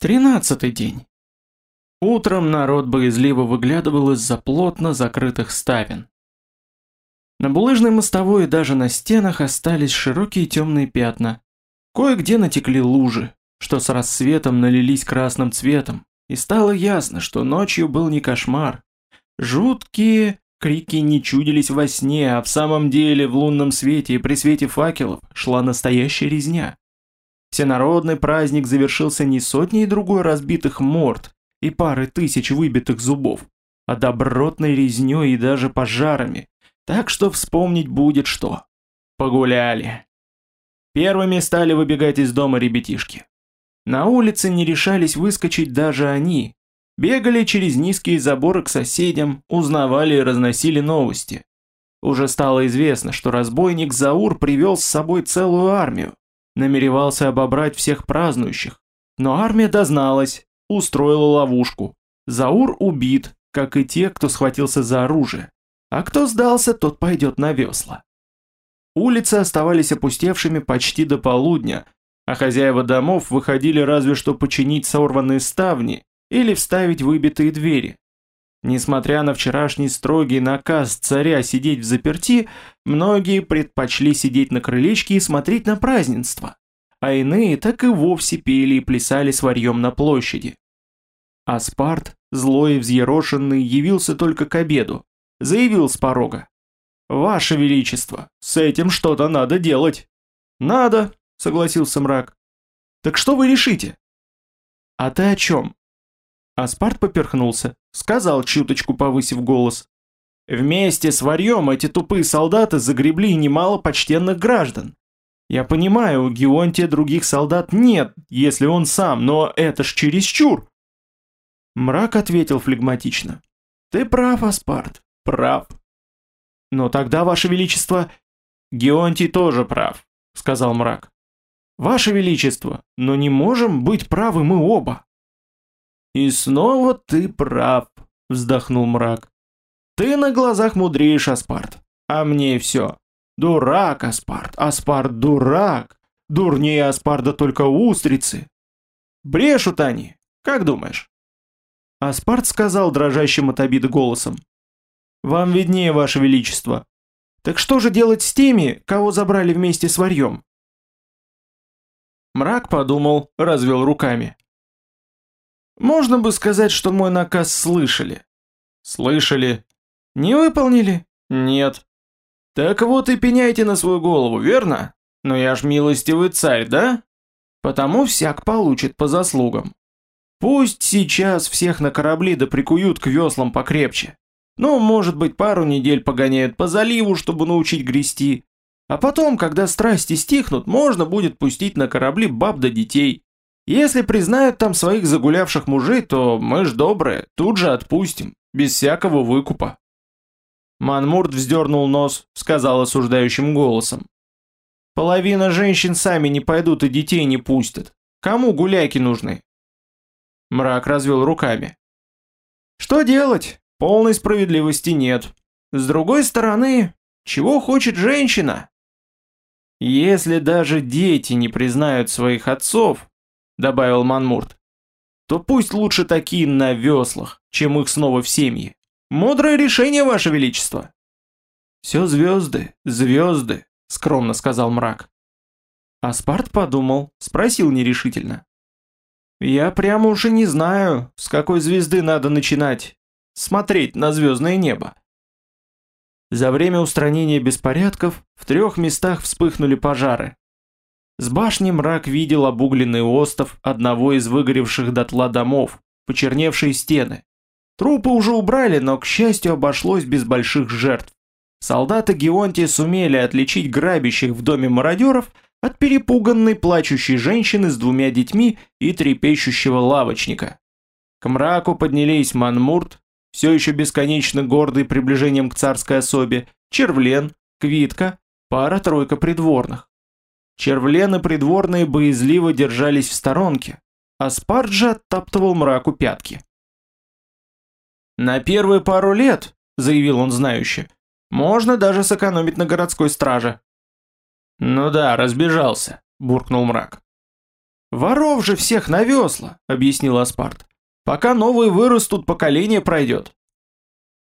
Тринадцатый день. Утром народ боязливо выглядывал из-за плотно закрытых ставен. На булыжной мостовой и даже на стенах остались широкие темные пятна. Кое-где натекли лужи, что с рассветом налились красным цветом, и стало ясно, что ночью был не кошмар. Жуткие крики не чудились во сне, а в самом деле в лунном свете и при свете факелов шла настоящая резня. Всенародный праздник завершился не сотней другой разбитых морд и парой тысяч выбитых зубов, а добротной резнёй и даже пожарами, так что вспомнить будет что. Погуляли. Первыми стали выбегать из дома ребятишки. На улице не решались выскочить даже они. Бегали через низкие заборы к соседям, узнавали и разносили новости. Уже стало известно, что разбойник Заур привел с собой целую армию, намеревался обобрать всех празднующих. Но армия дозналась, устроила ловушку. Заур убит, как и те, кто схватился за оружие. А кто сдался, тот пойдет на весла. Улицы оставались опустевшими почти до полудня, а хозяева домов выходили разве что починить сорванные ставни или вставить выбитые двери. Несмотря на вчерашний строгий наказ царя сидеть в заперти, многие предпочли сидеть на крылечке и смотреть на празднество, а иные так и вовсе пели и плясали с варьем на площади. Аспарт, злой и взъерошенный, явился только к обеду, заявил с порога. «Ваше Величество, с этим что-то надо делать». «Надо», — согласился мрак. «Так что вы решите?» «А ты о чем?» Аспарт поперхнулся, сказал чуточку повысив голос. Вместе с варьем эти тупые солдаты загребли немало почтенных граждан. Я понимаю, у Геонтия других солдат нет, если он сам, но это ж чересчур. Мрак ответил флегматично. Ты прав, Аспарт, прав. Но тогда, Ваше Величество... Геонтий тоже прав, сказал мрак. Ваше Величество, но не можем быть правы мы оба. «И снова ты прав», — вздохнул мрак. «Ты на глазах мудреешь, Аспарт, а мне все. Дурак, Аспарт, Аспарт дурак, дурнее Аспарда только устрицы. Брешут они, как думаешь?» Аспарт сказал дрожащим от обиды голосом. «Вам виднее, Ваше Величество. Так что же делать с теми, кого забрали вместе с варьем?» Мрак подумал, развел руками. Можно бы сказать, что мой наказ слышали. Слышали. Не выполнили? Нет. Так вот и пеняйте на свою голову, верно? Но я ж милостивый царь, да? Потому всяк получит по заслугам. Пусть сейчас всех на корабли да прикуют к веслам покрепче. Ну, может быть, пару недель погоняют по заливу, чтобы научить грести. А потом, когда страсти стихнут, можно будет пустить на корабли баб да детей. Если признают там своих загулявших мужей, то мы ж добрые, тут же отпустим, без всякого выкупа. Манмурт вздернул нос, сказал осуждающим голосом. Половина женщин сами не пойдут и детей не пустят. Кому гуляки нужны? Мрак развел руками. Что делать? Полной справедливости нет. С другой стороны, чего хочет женщина? Если даже дети не признают своих отцов, добавил Манмурт, то пусть лучше такие на веслах, чем их снова в семьи. Мудрое решение, Ваше Величество. Все звезды, звезды, скромно сказал мрак. Аспарт подумал, спросил нерешительно. Я прямо уже не знаю, с какой звезды надо начинать смотреть на звездное небо. За время устранения беспорядков в трех местах вспыхнули пожары. С башни мрак видел обугленный остов одного из выгоревших дотла домов, почерневшие стены. Трупы уже убрали, но, к счастью, обошлось без больших жертв. Солдаты Геонтия сумели отличить грабящих в доме мародеров от перепуганной плачущей женщины с двумя детьми и трепещущего лавочника. К мраку поднялись Манмурт, все еще бесконечно гордый приближением к царской особе, Червлен, Квитка, пара-тройка придворных. Червлены придворные боязливо держались в сторонке, а Спарджа оттаптывал мраку пятки. «На первые пару лет», — заявил он знающе, — «можно даже сэкономить на городской страже». «Ну да, разбежался», — буркнул мрак. «Воров же всех на весла», — объяснил Аспарт. «Пока новые вырастут, поколение пройдет».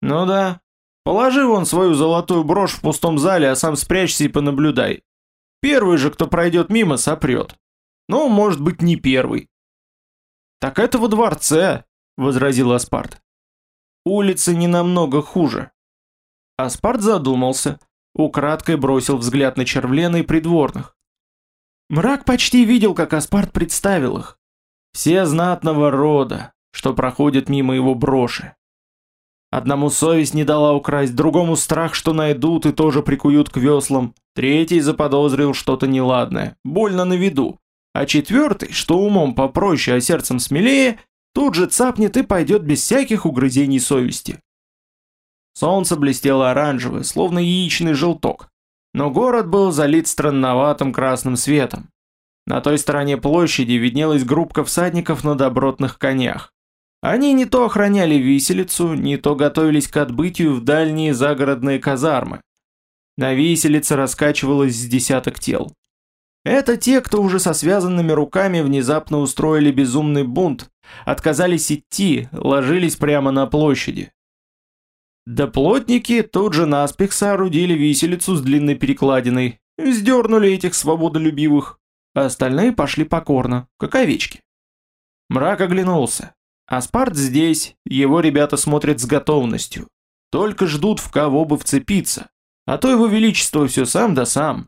«Ну да. Положи вон свою золотую брошь в пустом зале, а сам спрячься и понаблюдай. Первый же, кто пройдет мимо, сопрет. Ну, может быть, не первый». «Так это во дворце», — возразил Аспарт. «Улицы не намного хуже». Аспарт задумался, украдкой бросил взгляд на Червлена и придворных. Мрак почти видел, как Аспарт представил их. Все знатного рода, что проходят мимо его броши. Одному совесть не дала украсть, другому страх, что найдут и тоже прикуют к веслам, третий заподозрил что-то неладное, больно на виду, а четвертый, что умом попроще, а сердцем смелее, тут же цапнет и пойдет без всяких угрызений совести. Солнце блестело оранжевое, словно яичный желток, но город был залит странноватым красным светом. На той стороне площади виднелась группка всадников на добротных конях. Они не то охраняли виселицу, не то готовились к отбытию в дальние загородные казармы. На виселице раскачивалось с десяток тел. Это те, кто уже со связанными руками внезапно устроили безумный бунт, отказались идти, ложились прямо на площади. Да плотники тут же наспех соорудили виселицу с длинной перекладиной, сдернули этих свободолюбивых, а остальные пошли покорно, как овечки. Мрак оглянулся. Аспарт здесь, его ребята смотрят с готовностью. Только ждут в кого бы вцепиться, а то его величество все сам да сам.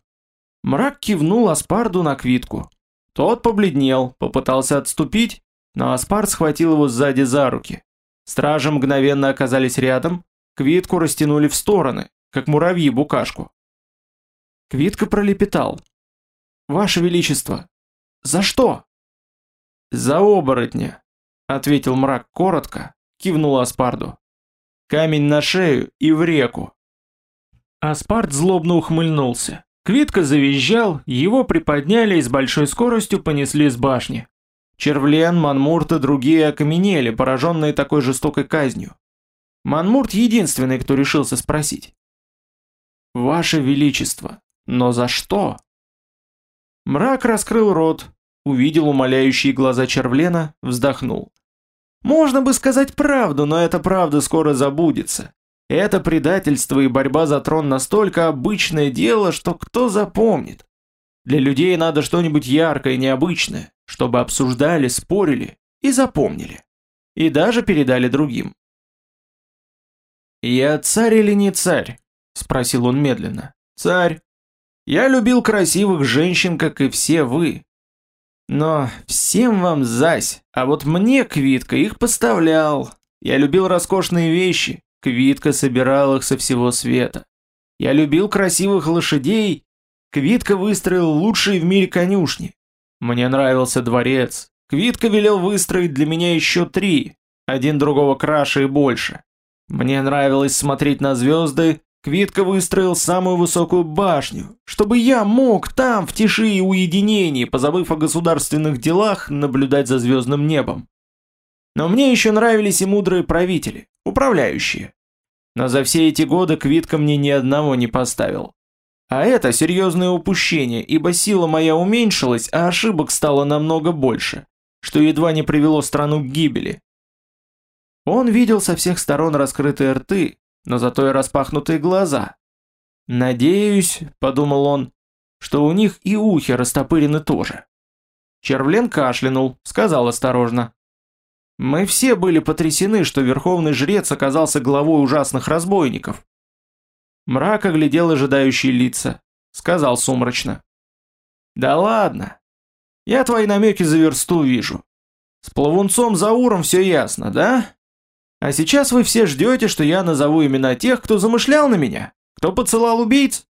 Мрак кивнул Аспарду на квитку. Тот побледнел, попытался отступить, но Аспарт схватил его сзади за руки. Стражи мгновенно оказались рядом, Квитку растянули в стороны, как муравьи букашку. Квитка пролепетал. «Ваше Величество, за что?» «За оборотня», — ответил мрак коротко, кивнул Аспарду. «Камень на шею и в реку». Аспард злобно ухмыльнулся. Квитка завизжал, его приподняли и с большой скоростью понесли с башни. Червлен, Манмурт и другие окаменели, пораженные такой жестокой казнью. Манмурт единственный, кто решился спросить. «Ваше Величество, но за что?» Мрак раскрыл рот, увидел умоляющие глаза Червлена, вздохнул. «Можно бы сказать правду, но эта правда скоро забудется. Это предательство и борьба за трон настолько обычное дело, что кто запомнит? Для людей надо что-нибудь яркое и необычное, чтобы обсуждали, спорили и запомнили. И даже передали другим. «Я царь или не царь?» – спросил он медленно. «Царь. Я любил красивых женщин, как и все вы. Но всем вам зась, а вот мне Квитка их поставлял. Я любил роскошные вещи, Квитка собирал их со всего света. Я любил красивых лошадей, Квитка выстроил лучшие в мире конюшни. Мне нравился дворец, Квитка велел выстроить для меня еще три, один другого краше и больше. Мне нравилось смотреть на звезды, Квитка выстроил самую высокую башню, чтобы я мог там, в тиши и уединении, позабыв о государственных делах, наблюдать за звездным небом. Но мне еще нравились и мудрые правители, управляющие. Но за все эти годы Квитка мне ни одного не поставил. А это серьезное упущение, ибо сила моя уменьшилась, а ошибок стало намного больше, что едва не привело страну к гибели. Он видел со всех сторон раскрытые рты, но зато и распахнутые глаза. «Надеюсь», — подумал он, — «что у них и ухи растопырены тоже». Червлен кашлянул, сказал осторожно. «Мы все были потрясены, что верховный жрец оказался главой ужасных разбойников». Мрак оглядел ожидающие лица, сказал сумрачно. «Да ладно, я твои намеки за версту вижу. С плавунцом Зауром все ясно, да?» А сейчас вы все ждете, что я назову имена тех, кто замышлял на меня, кто поцелал убийц.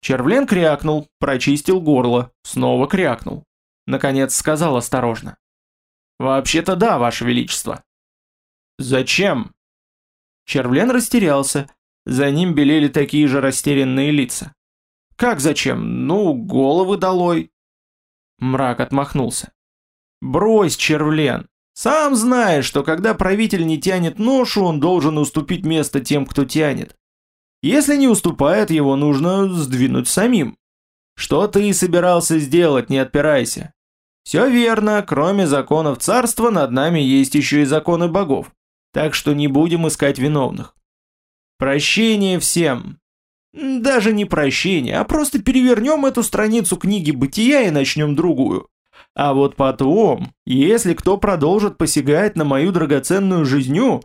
Червлен крякнул, прочистил горло, снова крякнул. Наконец сказал осторожно. «Вообще-то да, ваше величество». «Зачем?» Червлен растерялся, за ним белели такие же растерянные лица. «Как зачем? Ну, головы долой!» Мрак отмахнулся. «Брось, Червлен, сам знаешь, что когда правитель не тянет ношу, он должен уступить место тем, кто тянет. Если не уступает, его нужно сдвинуть самим. Что ты и собирался сделать, не отпирайся. Все верно, кроме законов царства над нами есть еще и законы богов, так что не будем искать виновных. Прощение всем. Даже не прощение, а просто перевернем эту страницу книги бытия и начнем другую. А вот потом, если кто продолжит посягать на мою драгоценную жизнью,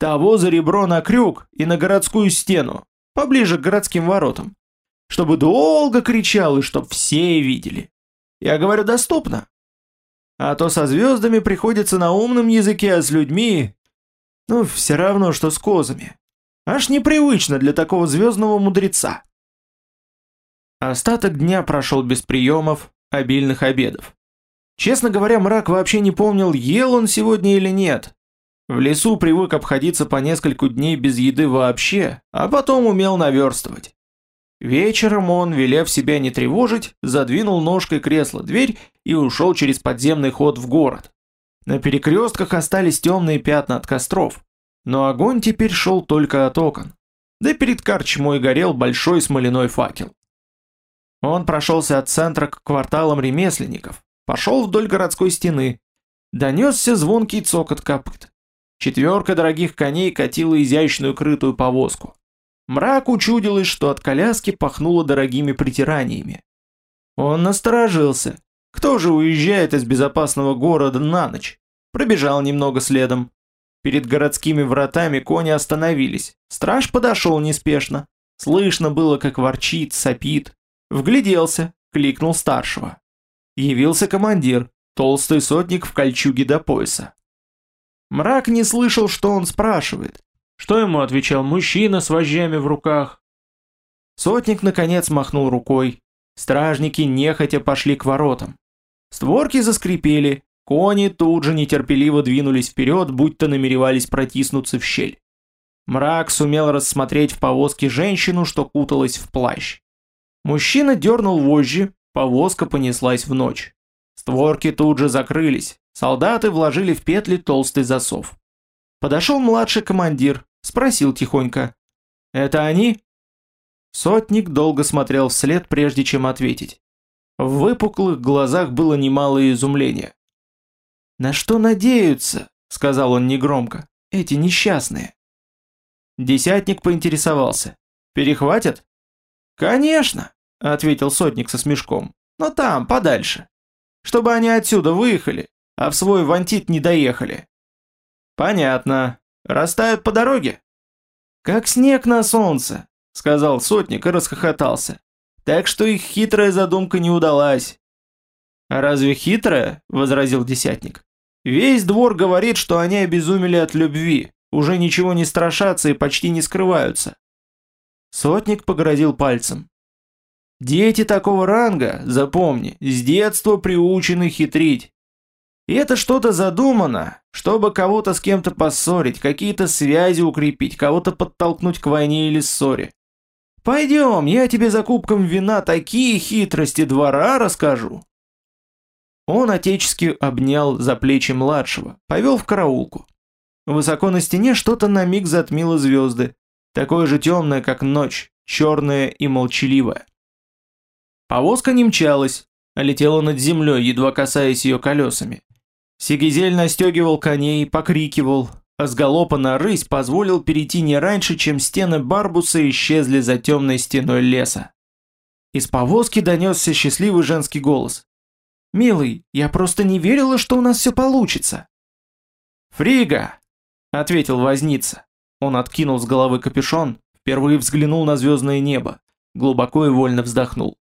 того за ребро на крюк и на городскую стену, поближе к городским воротам. Чтобы долго кричал и чтоб все видели. Я говорю доступно. А то со звездами приходится на умном языке, а с людьми... Ну, все равно, что с козами. Аж непривычно для такого звездного мудреца. Остаток дня прошел без приемов, обильных обедов. Честно говоря, мрак вообще не помнил, ел он сегодня или нет. В лесу привык обходиться по нескольку дней без еды вообще, а потом умел наверстывать. Вечером он, велев себя не тревожить, задвинул ножкой кресла дверь и ушел через подземный ход в город. На перекрестках остались темные пятна от костров, но огонь теперь шел только от окон. Да перед карчмой горел большой смоляной факел. Он прошелся от центра к кварталам ремесленников, пошел вдоль городской стены. Донесся звонкий цокот копыт. Четверка дорогих коней катила изящную крытую повозку. Мрак учудилось, что от коляски пахнуло дорогими притираниями. Он насторожился. Кто же уезжает из безопасного города на ночь? Пробежал немного следом. Перед городскими вратами кони остановились. Страж подошел неспешно. Слышно было, как ворчит, сопит. Вгляделся, кликнул старшего. Явился командир, толстый сотник в кольчуге до пояса. Мрак не слышал, что он спрашивает. Что ему отвечал мужчина с вожжами в руках? Сотник наконец махнул рукой. Стражники нехотя пошли к воротам. Створки заскрипели, Кони тут же нетерпеливо двинулись вперед, будто намеревались протиснуться в щель. Мрак сумел рассмотреть в повозке женщину, что куталась в плащ. Мужчина дернул вожжи, повозка понеслась в ночь. Створки тут же закрылись, солдаты вложили в петли толстый засов. Подошел младший командир, спросил тихонько. «Это они?» Сотник долго смотрел вслед, прежде чем ответить. В выпуклых глазах было немалое изумление. «На что надеются?» — сказал он негромко. «Эти несчастные». Десятник поинтересовался. «Перехватят?» «Конечно», — ответил сотник со смешком. «Но там, подальше. Чтобы они отсюда выехали, а в свой вантит не доехали». «Понятно. Растают по дороге?» «Как снег на солнце», — сказал сотник и расхохотался. «Так что их хитрая задумка не удалась». «А разве хитрая?» — возразил десятник. Весь двор говорит, что они обезумели от любви, уже ничего не страшатся и почти не скрываются. Сотник погрозил пальцем. Дети такого ранга, запомни, с детства приучены хитрить. И это что-то задумано, чтобы кого-то с кем-то поссорить, какие-то связи укрепить, кого-то подтолкнуть к войне или ссоре. Пойдем, я тебе за кубком вина такие хитрости двора расскажу. Он отечески обнял за плечи младшего, повел в караулку. Высоко на стене что-то на миг затмило звезды, такое же темное, как ночь, черное и молчаливое. Повозка не мчалась, а летела над землей, едва касаясь ее колесами. Сигизель настегивал коней, покрикивал, а с галопа на рысь позволил перейти не раньше, чем стены Барбуса исчезли за темной стеной леса. Из повозки донесся счастливый женский голос. «Милый, я просто не верила, что у нас все получится». «Фрига!» — ответил возница. Он откинул с головы капюшон, впервые взглянул на звездное небо, глубоко и вольно вздохнул.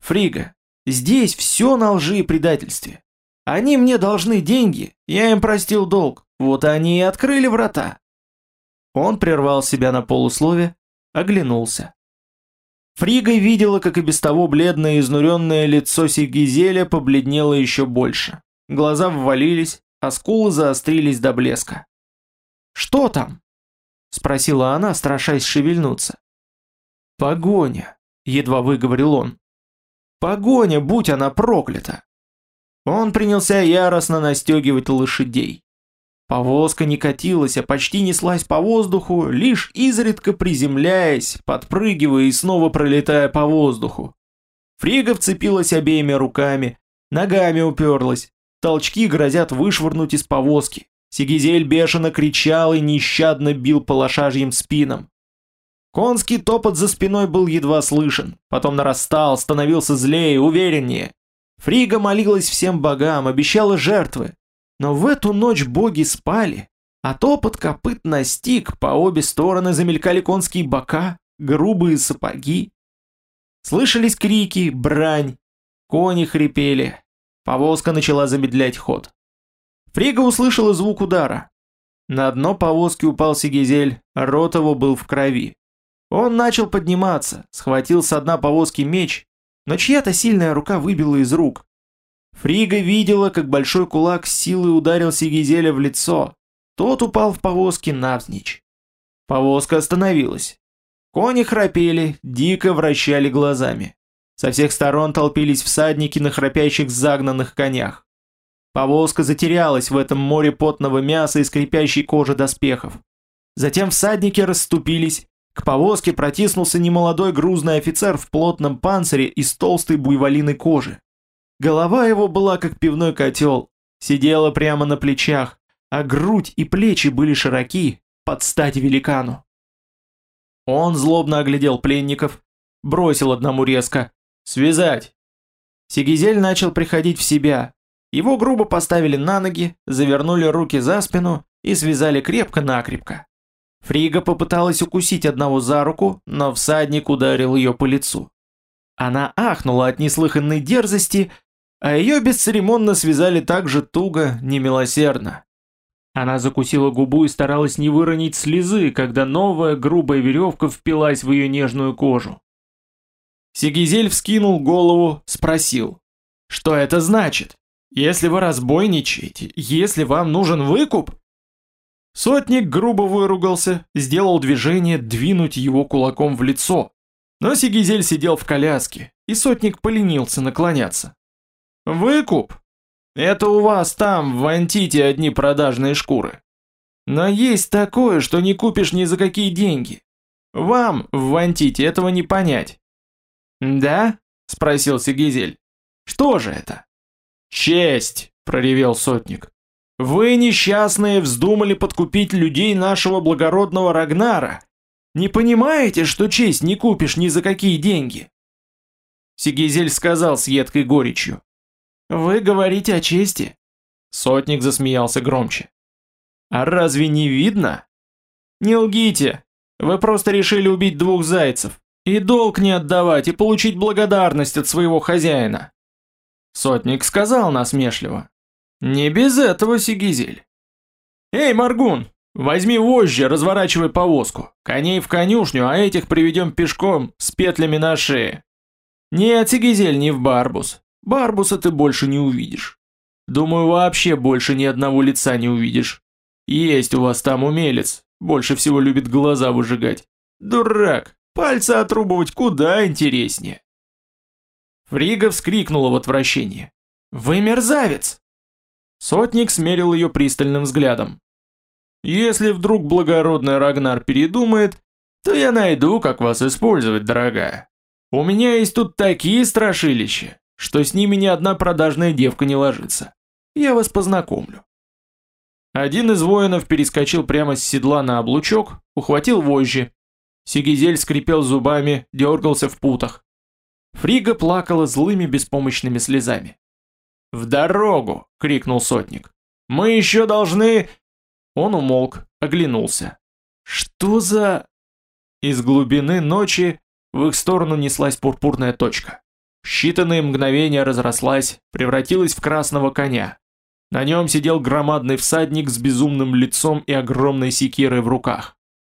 «Фрига, здесь все на лжи и предательстве. Они мне должны деньги, я им простил долг, вот они и открыли врата». Он прервал себя на полуслове, оглянулся. Фрига видела, как и без того бледное изнуренное лицо Сигизеля побледнело еще больше. Глаза ввалились, а скулы заострились до блеска. «Что там?» — спросила она, страшась шевельнуться. «Погоня», — едва выговорил он. «Погоня, будь она проклята!» Он принялся яростно настегивать лошадей. Повозка не катилась, а почти неслась по воздуху, лишь изредка приземляясь, подпрыгивая и снова пролетая по воздуху. Фрига вцепилась обеими руками, Ногами уперлась. Толчки грозят вышвырнуть из повозки. Сигизель бешено кричал и нещадно бил по лошажьим спинам. Конский топот за спиной был едва слышен, потом нарастал, становился злее, увереннее. Фрига молилась всем богам, обещала жертвы. Но в эту ночь боги спали, а топот копыт настиг, по обе стороны замелькали конские бока, грубые сапоги. Слышались крики, брань, кони хрипели. Повозка начала замедлять ход. Фрига услышала звук удара. На дно повозки упал Сигизель, рот его был в крови. Он начал подниматься, схватил с дна повозки меч, но чья-то сильная рука выбила из рук. Фрига видела, как большой кулак с силой ударил Сигизеля в лицо. Тот упал в повозке навзничь. Повозка остановилась. Кони храпели, дико вращали глазами. Со всех сторон толпились всадники на храпящих загнанных конях. Повозка затерялась в этом море потного мяса и скрипящей кожи доспехов. Затем всадники расступились, к повозке протиснулся немолодой грузный офицер в плотном панцире из толстой буйволиной кожи. Голова его была как пивной котел, сидела прямо на плечах, а грудь и плечи были широки, под стать великану. Он злобно оглядел пленников, бросил одному резко «Связать!». Сигизель начал приходить в себя. Его грубо поставили на ноги, завернули руки за спину и связали крепко-накрепко. Фрига попыталась укусить одного за руку, но всадник ударил ее по лицу. Она ахнула от неслыханной дерзости, а ее бесцеремонно связали так же туго, немилосердно. Она закусила губу и старалась не выронить слезы, когда новая грубая веревка впилась в ее нежную кожу. Сигизель вскинул голову, спросил, что это значит? Если вы разбойничаете, если вам нужен выкуп, Сотник грубо выругался, сделал движение двинуть его кулаком в лицо. Но Сигизель сидел в коляске, и сотник поленился наклоняться. «Выкуп? Это у вас там, в Антите, одни продажные шкуры. Но есть такое, что не купишь ни за какие деньги. Вам, в Вантите, этого не понять». «Да?» – спросил Сигизель. «Что же это?» «Честь!» – проревел сотник. Вы, несчастные, вздумали подкупить людей нашего благородного Рагнара. Не понимаете, что честь не купишь ни за какие деньги?» Сигизель сказал с едкой горечью. «Вы говорите о чести?» Сотник засмеялся громче. «А разве не видно?» «Не лгите! Вы просто решили убить двух зайцев. И долг не отдавать, и получить благодарность от своего хозяина!» Сотник сказал насмешливо. Не без этого, Сигизель. Эй, Маргун, возьми вожжи, разворачивай повозку. Коней в конюшню, а этих приведем пешком с петлями на шее. Нет, Сигизель, не в Барбус. Барбуса ты больше не увидишь. Думаю, вообще больше ни одного лица не увидишь. Есть у вас там умелец, больше всего любит глаза выжигать. Дурак, пальцы отрубывать куда интереснее. Фрига вскрикнула в отвращении. «Вы мерзавец!» Сотник смерил ее пристальным взглядом. «Если вдруг благородный Рагнар передумает, то я найду, как вас использовать, дорогая. У меня есть тут такие страшилища, что с ними ни одна продажная девка не ложится. Я вас познакомлю». Один из воинов перескочил прямо с седла на облучок, ухватил вожжи. Сигизель скрипел зубами, дергался в путах. Фрига плакала злыми беспомощными слезами. «В дорогу!» — крикнул сотник. «Мы еще должны...» Он умолк, оглянулся. «Что за...» Из глубины ночи в их сторону неслась пурпурная точка. Считанные мгновения разрослась, превратилась в красного коня. На нем сидел громадный всадник с безумным лицом и огромной секирой в руках.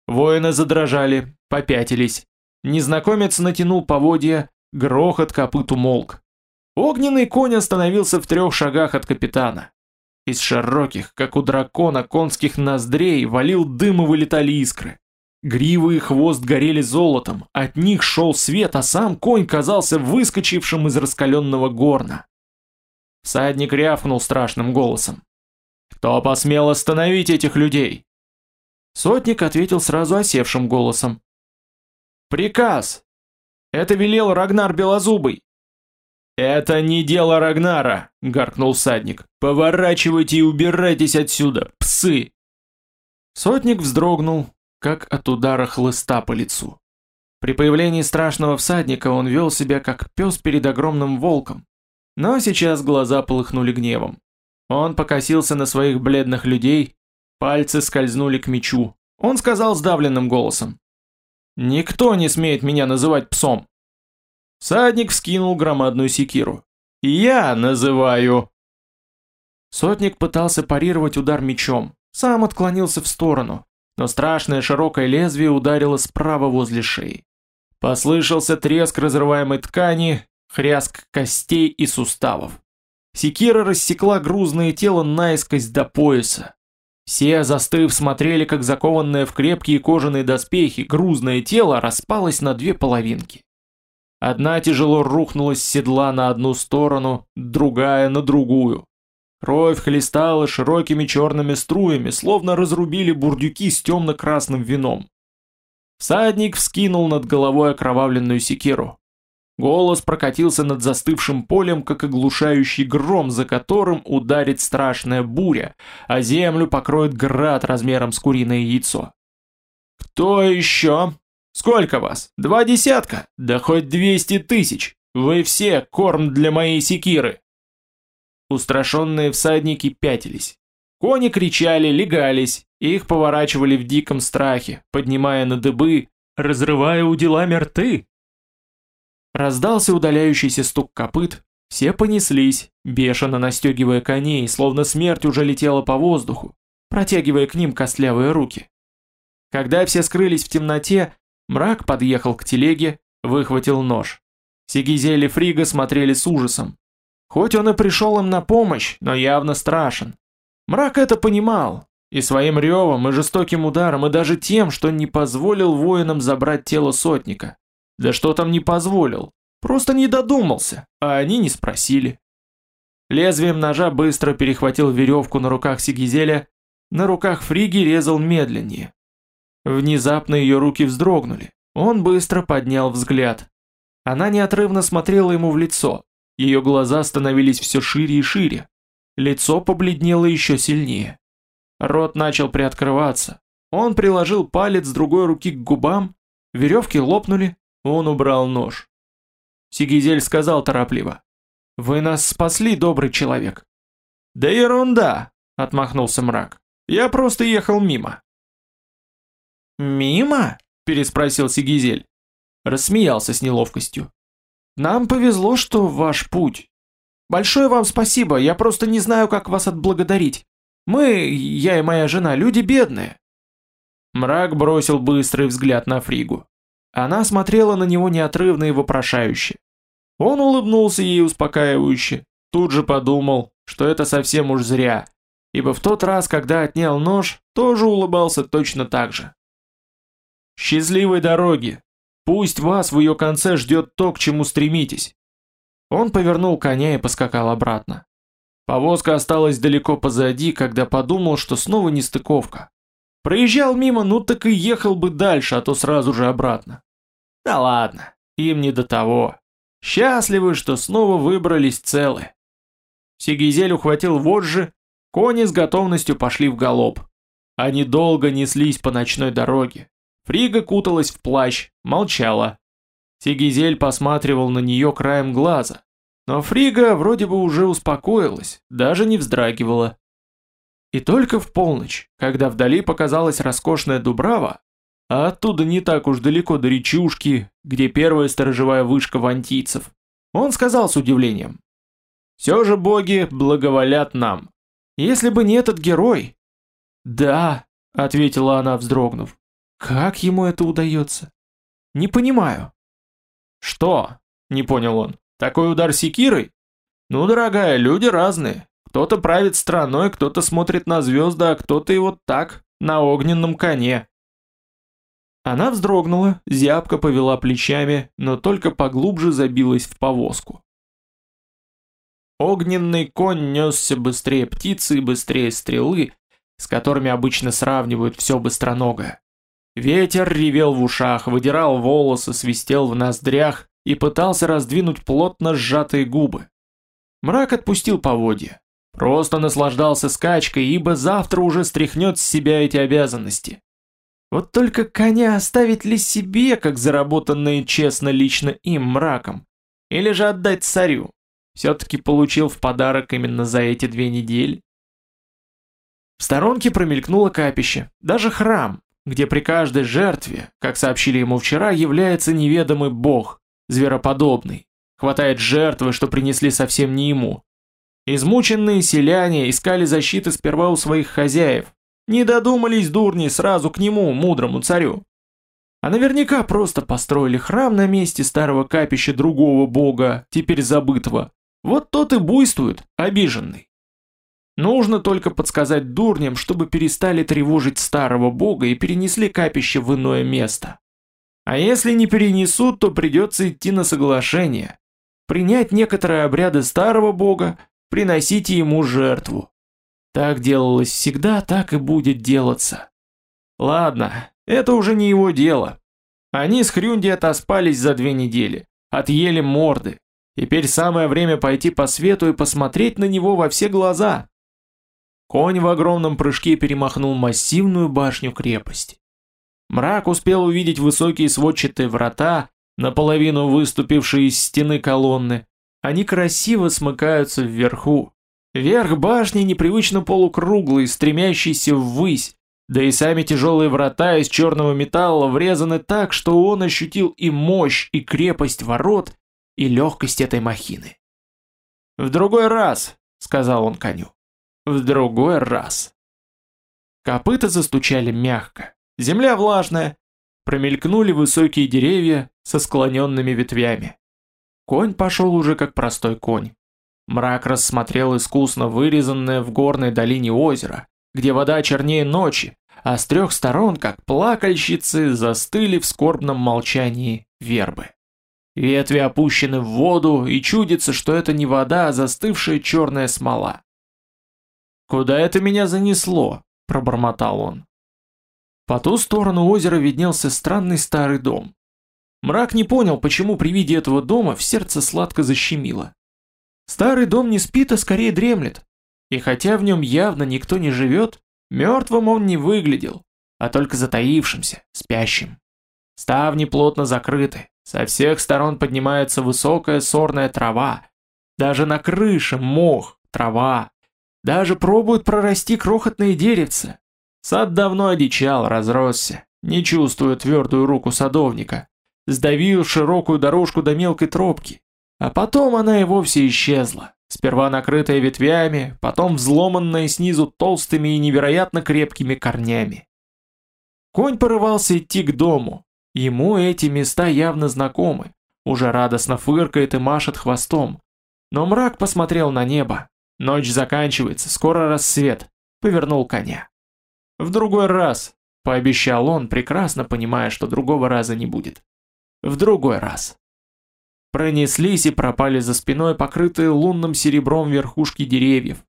Воины задрожали, попятились. Незнакомец натянул поводья, грохот копыт умолк. Огненный конь остановился в трех шагах от капитана. Из широких, как у дракона, конских ноздрей валил дым и вылетали искры. Гривы и хвост горели золотом, от них шел свет, а сам конь казался выскочившим из раскаленного горна. Всадник рявкнул страшным голосом. «Кто посмел остановить этих людей?» Сотник ответил сразу осевшим голосом. «Приказ! Это велел Рагнар Белозубый!» «Это не дело Рагнара!» — гаркнул всадник. «Поворачивайте и убирайтесь отсюда, псы!» Сотник вздрогнул, как от удара хлыста по лицу. При появлении страшного всадника он вел себя как пес перед огромным волком. Но сейчас глаза полыхнули гневом. Он покосился на своих бледных людей, пальцы скользнули к мечу. Он сказал сдавленным голосом. «Никто не смеет меня называть псом!» Садник вскинул громадную секиру. «Я называю!» Сотник пытался парировать удар мечом, сам отклонился в сторону, но страшное широкое лезвие ударило справа возле шеи. Послышался треск разрываемой ткани, хряск костей и суставов. Секира рассекла грузное тело наискось до пояса. Все, застыв, смотрели, как закованное в крепкие кожаные доспехи грузное тело распалось на две половинки. Одна тяжело рухнула с седла на одну сторону, другая на другую. Кровь хлестала широкими черными струями, словно разрубили бурдюки с темно-красным вином. Всадник вскинул над головой окровавленную секиру. Голос прокатился над застывшим полем, как оглушающий гром, за которым ударит страшная буря, а землю покроет град размером с куриное яйцо. «Кто еще?» Сколько вас? Два десятка? Да хоть двести тысяч! Вы все корм для моей секиры!» Устрашенные всадники пятились. Кони кричали, легались, их поворачивали в диком страхе, поднимая на дыбы, разрывая уделами рты. Раздался удаляющийся стук копыт, все понеслись, бешено настегивая коней, словно смерть уже летела по воздуху, протягивая к ним костлявые руки. Когда все скрылись в темноте, Мрак подъехал к телеге, выхватил нож. Сигизель и Фрига смотрели с ужасом. Хоть он и пришел им на помощь, но явно страшен. Мрак это понимал, и своим ревом, и жестоким ударом, и даже тем, что не позволил воинам забрать тело сотника. Да что там не позволил, просто не додумался, а они не спросили. Лезвием ножа быстро перехватил веревку на руках Сигизеля, на руках Фриги резал медленнее, Внезапно ее руки вздрогнули. Он быстро поднял взгляд. Она неотрывно смотрела ему в лицо. Ее глаза становились все шире и шире. Лицо побледнело еще сильнее. Рот начал приоткрываться. Он приложил палец другой руки к губам, веревки лопнули, он убрал нож. Сигизель сказал торопливо. «Вы нас спасли, добрый человек». «Да ерунда!» — отмахнулся мрак. «Я просто ехал мимо». «Мимо?» – переспросил Сигизель. Рассмеялся с неловкостью. «Нам повезло, что ваш путь. Большое вам спасибо, я просто не знаю, как вас отблагодарить. Мы, я и моя жена, люди бедные». Мрак бросил быстрый взгляд на Фригу. Она смотрела на него неотрывно и вопрошающе. Он улыбнулся ей успокаивающе, тут же подумал, что это совсем уж зря, ибо в тот раз, когда отнял нож, тоже улыбался точно так же. Счастливой дороги! Пусть вас в ее конце ждет то, к чему стремитесь!» Он повернул коня и поскакал обратно. Повозка осталась далеко позади, когда подумал, что снова нестыковка. Проезжал мимо, ну так и ехал бы дальше, а то сразу же обратно. Да ладно, им не до того. Счастливы, что снова выбрались целы. Сигизель ухватил вожжи, кони с готовностью пошли в галоп. Они долго неслись по ночной дороге, Фрига куталась в плащ, молчала. Сигизель посматривал на нее краем глаза. Но Фрига вроде бы уже успокоилась, даже не вздрагивала. И только в полночь, когда вдали показалась роскошная Дубрава, а оттуда не так уж далеко до речушки, где первая сторожевая вышка вантийцев, он сказал с удивлением. «Все же боги благоволят нам. Если бы не этот герой...» «Да», — ответила она, вздрогнув, как ему это удается? Не понимаю. Что? Не понял он. Такой удар секирой? Ну, дорогая, люди разные. Кто-то правит страной, кто-то смотрит на звезды, а кто-то и вот так, на огненном коне. Она вздрогнула, зябко повела плечами, но только поглубже забилась в повозку. Огненный конь несся быстрее птицы и быстрее стрелы, с которыми обычно сравнивают все быстроногое. Ветер ревел в ушах, выдирал волосы, свистел в ноздрях, и пытался раздвинуть плотно сжатые губы. Мрак отпустил поводья. Просто наслаждался скачкой, ибо завтра уже стряхнет с себя эти обязанности. Вот только коня оставить ли себе, как заработанное честно лично им мраком, или же отдать царю? Все-таки получил в подарок именно за эти две недели. В сторонке промелькнуло капище, даже храм, где при каждой жертве, как сообщили ему вчера, является неведомый бог, звероподобный. Хватает жертвы, что принесли совсем не ему. Измученные селяне искали защиты сперва у своих хозяев. Не додумались дурни сразу к нему, мудрому царю. А наверняка просто построили храм на месте старого капища другого бога, теперь забытого. Вот тот и буйствует, обиженный. Нужно только подсказать дурням, чтобы перестали тревожить старого бога и перенесли капище в иное место. А если не перенесут, то придется идти на соглашение. Принять некоторые обряды старого бога, приносите ему жертву. Так делалось всегда, так и будет делаться. Ладно, это уже не его дело. Они с Хрюнди отоспались за две недели, отъели морды. Теперь самое время пойти по свету и посмотреть на него во все глаза. Конь в огромном прыжке перемахнул массивную башню крепости. Мрак успел увидеть высокие сводчатые врата, наполовину выступившие из стены колонны. Они красиво смыкаются вверху. Верх башни непривычно полукруглый, стремящийся ввысь, да и сами тяжелые врата из черного металла врезаны так, что он ощутил и мощь, и крепость ворот, и легкость этой махины. «В другой раз», — сказал он коню. В другой раз. Копыта застучали мягко. Земля влажная. Промелькнули высокие деревья со склоненными ветвями. Конь пошел уже как простой конь. Мрак рассмотрел искусно вырезанное в горной долине озеро, где вода чернее ночи, а с трех сторон, как плакальщицы, застыли в скорбном молчании вербы. Ветви опущены в воду, и чудится, что это не вода, а застывшая черная смола. «Куда это меня занесло?» – пробормотал он. По ту сторону озера виднелся странный старый дом. Мрак не понял, почему при виде этого дома в сердце сладко защемило. Старый дом не спит, а скорее дремлет. И хотя в нем явно никто не живет, мертвым он не выглядел, а только затаившимся, спящим. Ставни плотно закрыты, со всех сторон поднимается высокая сорная трава. Даже на крыше мох, трава, даже пробуют прорасти крохотные деревца. Сад давно одичал, разросся, не чувствуя твердую руку садовника. Сдавил широкую дорожку до мелкой тропки. А потом она и вовсе исчезла. Сперва накрытая ветвями, потом взломанная снизу толстыми и невероятно крепкими корнями. Конь порывался идти к дому. Ему эти места явно знакомы. Уже радостно фыркает и машет хвостом. Но мрак посмотрел на небо. Ночь заканчивается, скоро рассвет. Повернул коня. В другой раз, пообещал он, прекрасно понимая, что другого раза не будет. В другой раз. Пронеслись и пропали за спиной покрытые лунным серебром верхушки деревьев.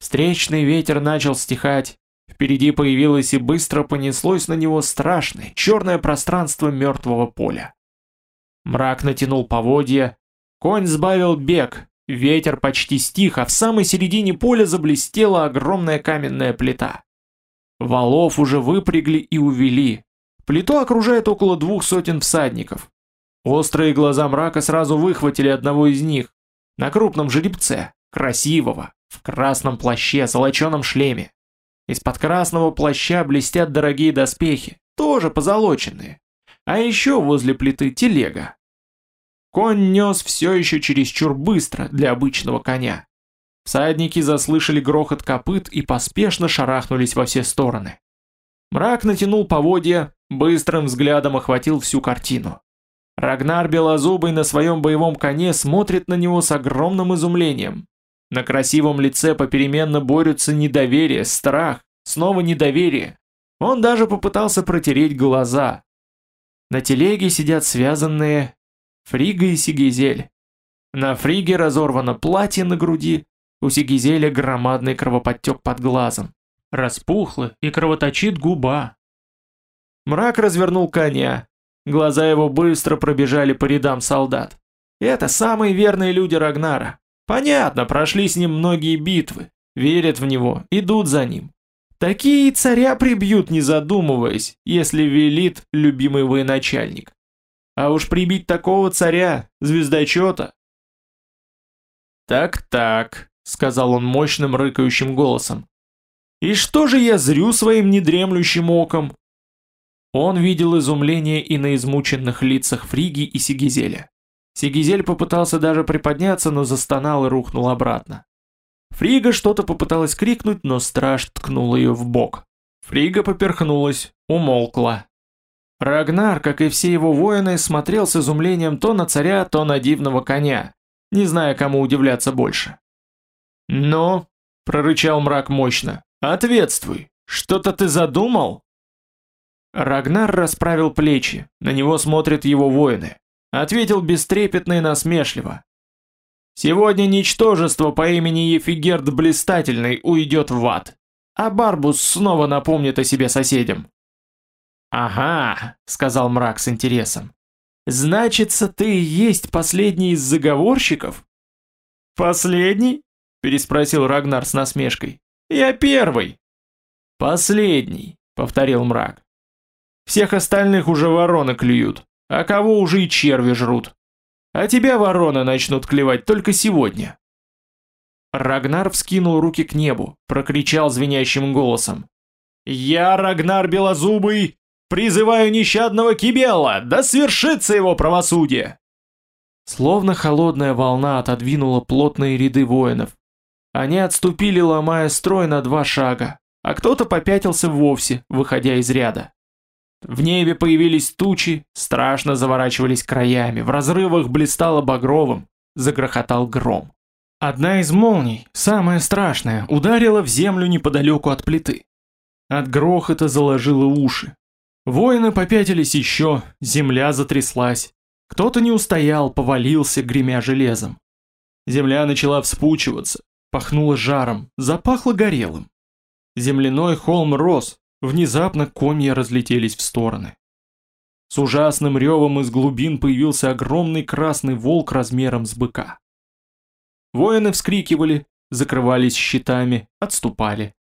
Встречный ветер начал стихать. Впереди появилось и быстро понеслось на него страшное черное пространство мертвого поля. Мрак натянул поводья, конь сбавил бег, Ветер почти стих, а в самой середине поля заблестела огромная каменная плита. Валов уже выпрягли и увели. Плиту окружает около двух сотен всадников. Острые глаза мрака сразу выхватили одного из них. На крупном жеребце, красивого, в красном плаще, золоченом шлеме. Из-под красного плаща блестят дорогие доспехи, тоже позолоченные. А еще возле плиты телега, Конь нес все еще чересчур быстро для обычного коня. Всадники заслышали грохот копыт и поспешно шарахнулись во все стороны. Мрак натянул поводья, быстрым взглядом охватил всю картину. Рагнар Белозубый на своем боевом коне смотрит на него с огромным изумлением. На красивом лице попеременно борются недоверие, страх, снова недоверие. Он даже попытался протереть глаза. На телеге сидят связанные, Фрига и Сигизель. На Фриге разорвано платье на груди, у Сигизеля громадный кровоподтек под глазом. Распухла и кровоточит губа. Мрак развернул коня. Глаза его быстро пробежали по рядам солдат. Это самые верные люди Рагнара. Понятно, прошли с ним многие битвы, верят в него, идут за ним. Такие царя прибьют, не задумываясь, если велит любимый военачальник. А уж прибить такого царя, звездочета. «Так-так», — сказал он мощным рыкающим голосом. «И что же я зрю своим недремлющим оком?» Он видел изумление и на измученных лицах Фриги и Сигизеля. Сигизель попытался даже приподняться, но застонал и рухнул обратно. Фрига что-то попыталась крикнуть, но страж ткнул ее в бок. Фрига поперхнулась, умолкла. Рагнар, как и все его воины, смотрел с изумлением то на царя, то на дивного коня, не зная, кому удивляться больше. «Но», — прорычал мрак мощно, — «ответствуй, что-то ты задумал?» Рагнар расправил плечи, на него смотрят его воины. Ответил бестрепетно и насмешливо. «Сегодня ничтожество по имени Ефигерд Блистательный уйдет в ад, а Барбус снова напомнит о себе соседям». «Ага», — сказал мрак с интересом. «Значится, ты и есть последний из заговорщиков?» «Последний?» — переспросил Рагнар с насмешкой. «Я первый». «Последний», — повторил мрак. Всех остальных уже вороны клюют, а кого уже и черви жрут. А тебя вороны начнут клевать только сегодня. Рагнар вскинул руки к небу, прокричал звенящим голосом. «Я, Рагнар Белозубый, призываю нещадного Кибела, да свершится его правосудие!» Словно холодная волна отодвинула плотные ряды воинов. Они отступили, ломая строй на два шага, а кто-то попятился вовсе, выходя из ряда. В небе появились тучи, страшно заворачивались краями, в разрывах блистало багровым, загрохотал гром. Одна из молний, самая страшная, ударила в землю неподалеку от плиты. От грохота заложило уши. Воины попятились еще, земля затряслась. Кто-то не устоял, повалился, гремя железом. Земля начала вспучиваться, пахнула жаром, запахло горелым. Земляной холм рос, Внезапно комья разлетелись в стороны. С ужасным ревом из глубин появился огромный красный волк размером с быка. Воины вскрикивали, закрывались щитами, отступали.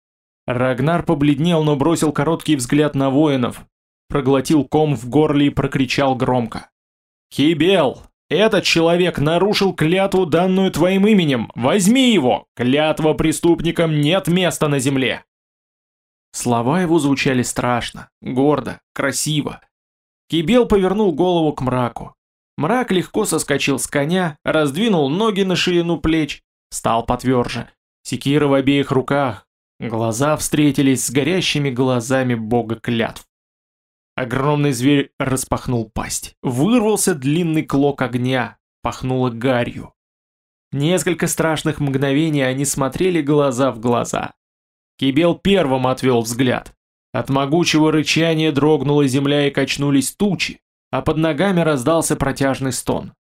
Рагнар побледнел, но бросил короткий взгляд на воинов, проглотил ком в горле и прокричал громко. «Хибел, этот человек нарушил клятву, данную твоим именем! Возьми его! Клятва преступникам нет места на земле!» Слова его звучали страшно, гордо, красиво. Кибел повернул голову к мраку. Мрак легко соскочил с коня, раздвинул ноги на ширину плеч, стал потверже. Секира в обеих руках. Глаза встретились с горящими глазами бога клятв. Огромный зверь распахнул пасть. Вырвался длинный клок огня, пахнуло гарью. Несколько страшных мгновений они смотрели глаза в глаза. Кибел первым отвел взгляд. От могучего рычания дрогнула земля и качнулись тучи, а под ногами раздался протяжный стон.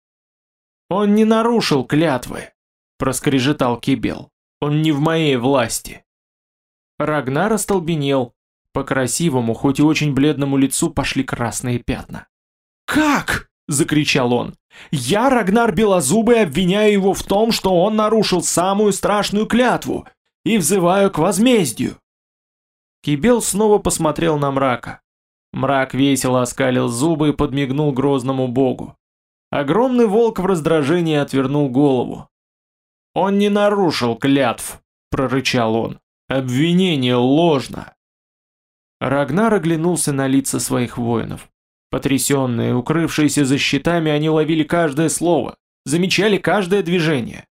«Он не нарушил клятвы», — проскрежетал Кибел. «Он не в моей власти». Рагнар остолбенел. По красивому, хоть и очень бледному лицу пошли красные пятна. «Как?» — закричал он. «Я, Рагнар Белозубый, обвиняю его в том, что он нарушил самую страшную клятву, и взываю к возмездию!» Кибел снова посмотрел на мрака. Мрак весело оскалил зубы и подмигнул грозному богу. Огромный волк в раздражении отвернул голову. «Он не нарушил клятв», — прорычал он. «Обвинение ложно». Рагнар оглянулся на лица своих воинов. Потрясенные, укрывшиеся за щитами, они ловили каждое слово, замечали каждое движение.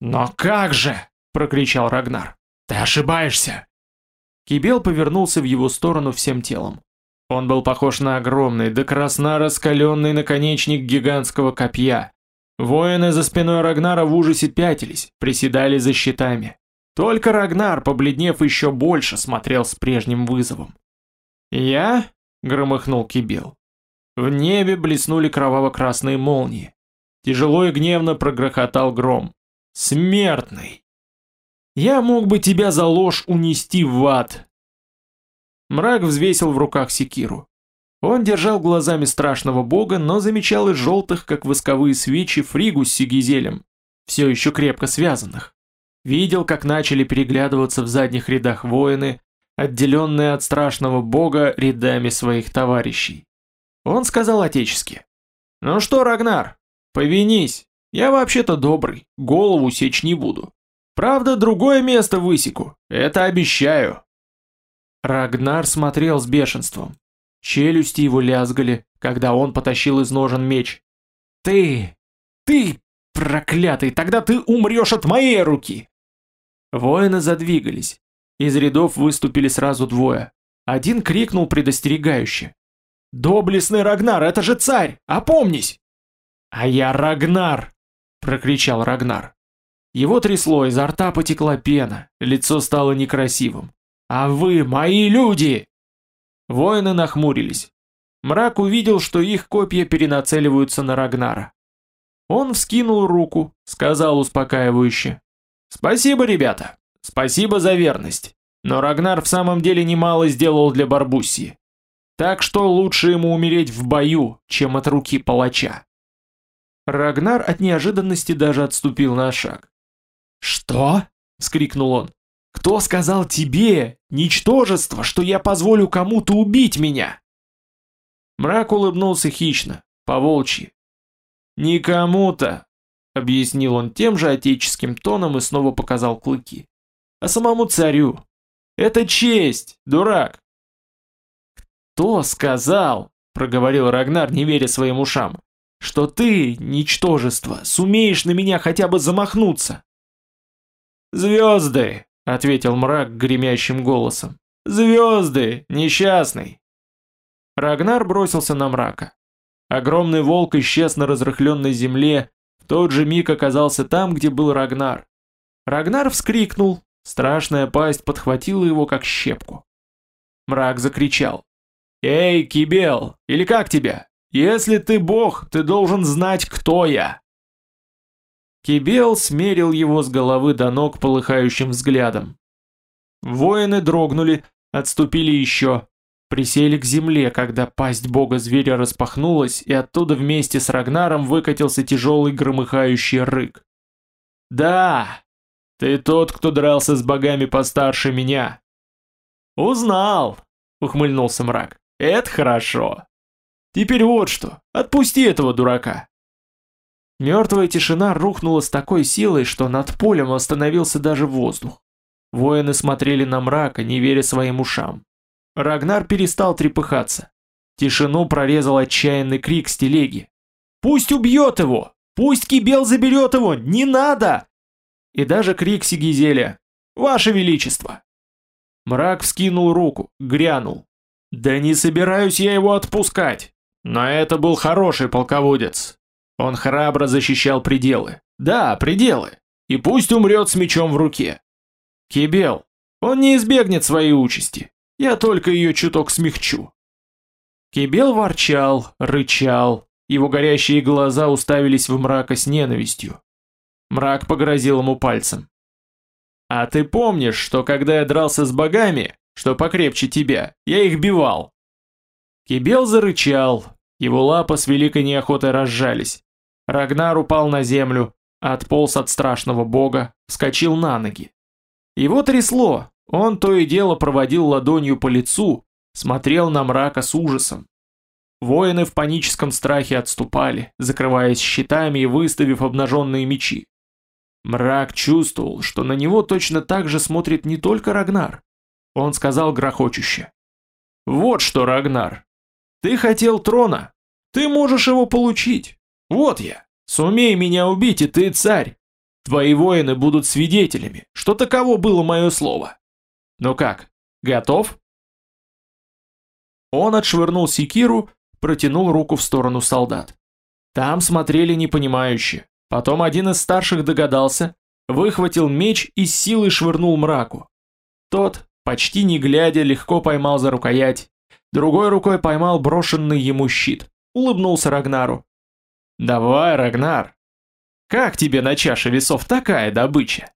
«Но как же!» прокричал Рагнар. «Ты ошибаешься!» Кибел повернулся в его сторону всем телом. Он был похож на огромный, до красна раскаленный наконечник гигантского копья. Воины за спиной Рагнара в ужасе пятились, приседали за щитами. Только Рагнар, побледнев еще больше, смотрел с прежним вызовом. «Я?» — громыхнул Кибел. В небе блеснули кроваво-красные молнии. Тяжело и гневно прогрохотал гром. «Смертный!» Я мог бы тебя за ложь унести в ад. Мрак взвесил в руках секиру. Он держал глазами страшного бога, но замечал и желтых, как восковые свечи, фригу с сигизелем, все еще крепко связанных. Видел, как начали переглядываться в задних рядах воины, отделенные от страшного бога рядами своих товарищей. Он сказал отечески. «Ну что, Рагнар, повинись, я вообще-то добрый, голову сечь не буду. Правда, другое место высеку, это обещаю». Рагнар смотрел с бешенством. Челюсти его лязгали, когда он потащил из ножен меч. «Ты! Ты, проклятый, тогда ты умрешь от моей руки!» Воины задвигались. Из рядов выступили сразу двое. Один крикнул предостерегающе. «Доблестный Рагнар, это же царь! Опомнись!» «А я Рагнар!» — прокричал Рагнар. Его трясло, изо рта потекла пена, лицо стало некрасивым. «А вы мои люди!» Воины нахмурились. Мрак увидел, что их копья перенацеливаются на Рагнара. Он вскинул руку, сказал успокаивающе. «Спасибо, ребята, спасибо за верность, но Рагнар в самом деле немало сделал для Барбуссии. Так что лучше ему умереть в бою, чем от руки палача». Рагнар от неожиданности даже отступил на шаг. «Что?» — скрикнул он. Кто сказал тебе, ничтожество, что я позволю кому-то убить меня? Мрак улыбнулся хищно, по-волчьи. Не кому-то, объяснил он тем же отеческим тоном и снова показал клыки. А самому царю. Это честь, дурак. Кто сказал, проговорил Рагнар, не веря своим ушам, что ты, ничтожество, сумеешь на меня хотя бы замахнуться? Звезды, ответил мрак гремящим голосом. Звезды, несчастный. Рагнар бросился на мрака. Огромный волк исчез на разрыхленной земле, тот же миг оказался там, где был Рагнар. Рагнар вскрикнул, страшная пасть подхватила его как щепку. Мрак закричал. «Эй, Кибел, или как тебя? Если ты бог, ты должен знать, кто я!» Кибел смерил его с головы до ног полыхающим взглядом. Воины дрогнули, отступили еще, присели к земле, когда пасть бога-зверя распахнулась, и оттуда вместе с Рагнаром выкатился тяжелый громыхающий рык. «Да, ты тот, кто дрался с богами постарше меня». «Узнал», — ухмыльнулся мрак. «Это хорошо. Теперь вот что, отпусти этого дурака. Мертвая тишина рухнула с такой силой, что над полем остановился даже воздух. Воины смотрели на мрака, не веря своим ушам. Рагнар перестал трепыхаться. Тишину прорезал отчаянный крик с телеги. «Пусть убьет его! Пусть Кибел заберет его! Не надо!» И даже крик Сигизеля. «Ваше Величество!» Мрак вскинул руку, грянул. «Да не собираюсь я его отпускать! Но это был хороший полководец, он храбро защищал пределы. Да, пределы. И пусть умрет с мечом в руке. Кибел, он не избегнет своей участи. Я только ее чуток смягчу. Кибел ворчал, рычал. Его горящие глаза уставились в мрака с ненавистью. Мрак погрозил ему пальцем. «А ты помнишь, что когда я дрался с богами, что покрепче тебя, я их бивал?» Кибел зарычал, его лапы с великой неохотой разжались. Рагнар упал на землю, отполз от страшного бога, вскочил на ноги. Его трясло, он то и дело проводил ладонью по лицу, смотрел на мрака с ужасом. Воины в паническом страхе отступали, закрываясь щитами и выставив обнаженные мечи. Мрак чувствовал, что на него точно так же смотрит не только Рагнар. Он сказал грохочуще. «Вот что, Рагнар, ты хотел трона, ты можешь его получить. Вот я. Сумей меня убить, и ты царь. Твои воины будут свидетелями, что таково было мое слово. Ну как, готов? Он отшвырнул секиру, протянул руку в сторону солдат. Там смотрели непонимающе. Потом один из старших догадался, выхватил меч и силой швырнул мраку. Тот, почти не глядя, легко поймал за рукоять. Другой рукой поймал брошенный ему щит. Улыбнулся Рагнару. Давай, Рагнар. Как тебе на чаше весов такая добыча?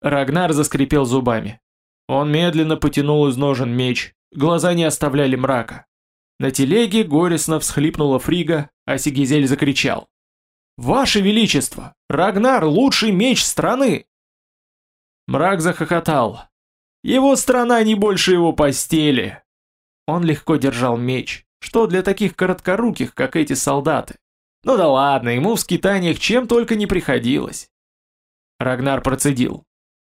Рагнар заскрипел зубами. Он медленно потянул из ножен меч, глаза не оставляли мрака. На телеге горестно всхлипнула Фрига, а Сигизель закричал. «Ваше Величество! Рагнар — лучший меч страны!» Мрак захохотал. «Его страна не больше его постели!» Он легко держал меч, что для таких короткоруких, как эти солдаты. Ну да ладно, ему в скитаниях чем только не приходилось. Рагнар процедил.